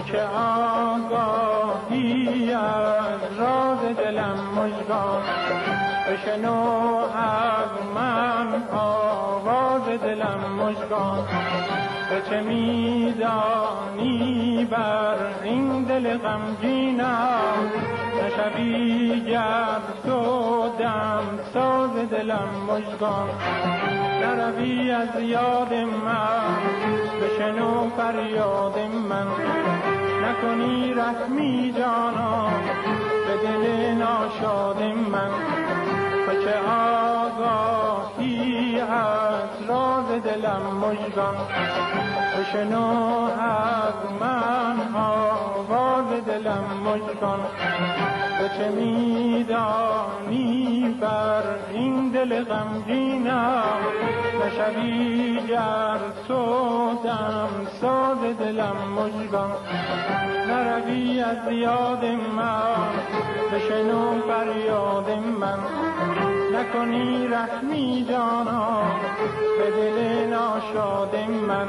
تو که آگاهی از راز دلم مژگان. بشنو از من آواز دلم مژگان. به چه میدانی بر این دل غمگینم نشوی گر تو دم ساز دلم مژگان. نروی از یاد من بشنو فریاد من. نکنی رحمی جانا به دل ناشاد من. دلم مژگان. بشنو از من آواز دلم مژگان. تو چه میدانی بر این دل غمگینم؟ نشوی گر تو دم ساز دلم مژگان. نروی از یاد من بشنو فریاد من. نکنی رحمی جانا به دل ناشاد من.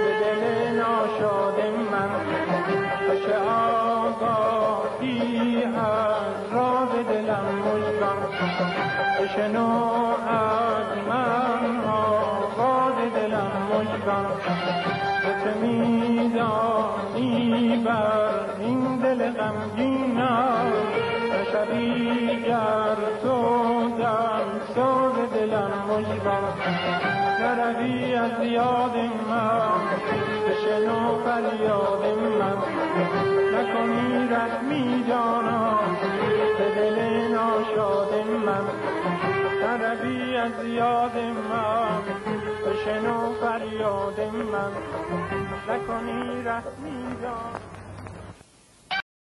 ناشاد من. بشه آگاهی از راز دلم مژگان. بشنو از من آواز دلم مژگان. به میدانی بر این دل غمگینم شبی گر تو دم ساز دلم مژگان. نروی از یاد من بشنو فریاد من نکنی رحمی جانا به دل ناشاد من نروی از یاد من بشنو فریاد من نکنی رحمی جانا